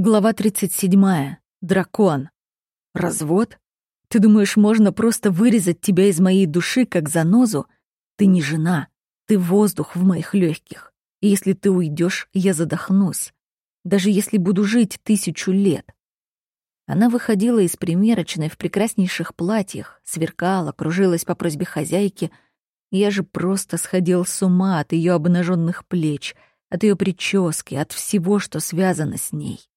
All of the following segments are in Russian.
Глава 37. Дракон. Развод? Ты думаешь, можно просто вырезать тебя из моей души, как занозу? Ты не жена. Ты воздух в моих легких. И если ты уйдешь, я задохнусь. Даже если буду жить тысячу лет. Она выходила из примерочной в прекраснейших платьях, сверкала, кружилась по просьбе хозяйки. Я же просто сходил с ума от ее обнаженных плеч, от ее прически, от всего, что связано с ней.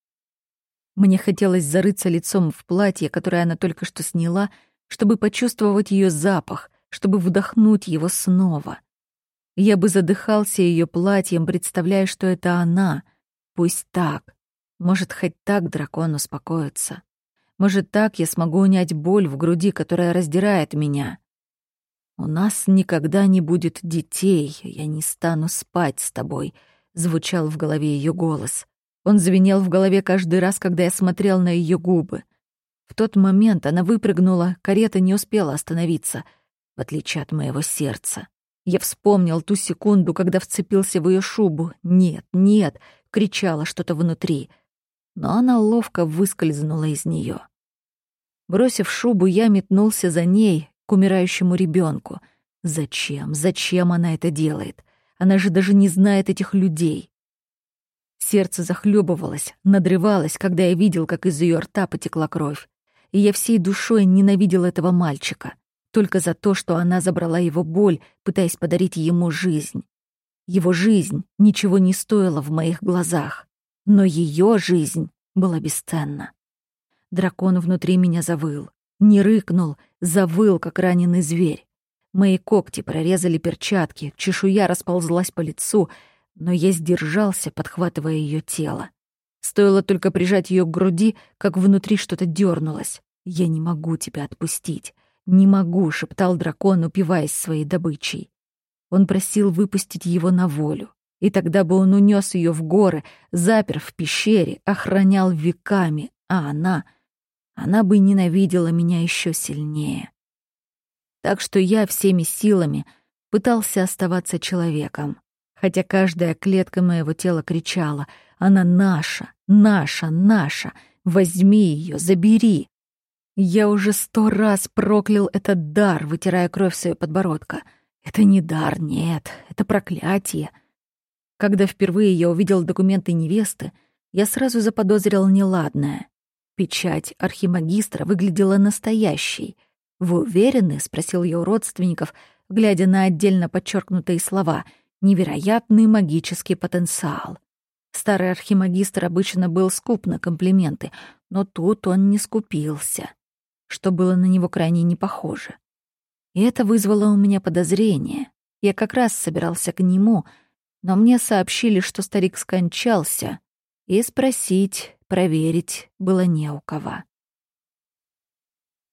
Мне хотелось зарыться лицом в платье, которое она только что сняла, чтобы почувствовать ее запах, чтобы вдохнуть его снова. Я бы задыхался ее платьем, представляя, что это она. Пусть так. Может, хоть так дракон успокоится. Может, так я смогу унять боль в груди, которая раздирает меня. «У нас никогда не будет детей, я не стану спать с тобой», — звучал в голове ее голос. Он звенел в голове каждый раз, когда я смотрел на ее губы. В тот момент она выпрыгнула, карета не успела остановиться, в отличие от моего сердца. Я вспомнил ту секунду, когда вцепился в ее шубу. «Нет, нет!» — кричала что-то внутри. Но она ловко выскользнула из нее. Бросив шубу, я метнулся за ней, к умирающему ребенку. Зачем? Зачем она это делает? Она же даже не знает этих людей. Сердце захлебывалось, надрывалось, когда я видел, как из ее рта потекла кровь. И я всей душой ненавидел этого мальчика. Только за то, что она забрала его боль, пытаясь подарить ему жизнь. Его жизнь ничего не стоила в моих глазах. Но ее жизнь была бесценна. Дракон внутри меня завыл. Не рыкнул, завыл, как раненый зверь. Мои когти прорезали перчатки, чешуя расползлась по лицу — но я сдержался, подхватывая ее тело. Стоило только прижать ее к груди, как внутри что-то дернулось. «Я не могу тебя отпустить. Не могу», — шептал дракон, упиваясь своей добычей. Он просил выпустить его на волю. И тогда бы он унес ее в горы, запер в пещере, охранял веками, а она... Она бы ненавидела меня еще сильнее. Так что я всеми силами пытался оставаться человеком хотя каждая клетка моего тела кричала «Она наша, наша, наша! Возьми ее, забери!» Я уже сто раз проклял этот дар, вытирая кровь с ее подбородка. Это не дар, нет, это проклятие. Когда впервые я увидел документы невесты, я сразу заподозрил неладное. Печать архимагистра выглядела настоящей. «Вы уверены?» — спросил я у родственников, глядя на отдельно подчеркнутые слова — невероятный магический потенциал. Старый архимагистр обычно был скуп на комплименты, но тут он не скупился, что было на него крайне не похоже. И это вызвало у меня подозрение. Я как раз собирался к нему, но мне сообщили, что старик скончался, и спросить, проверить было не у кого.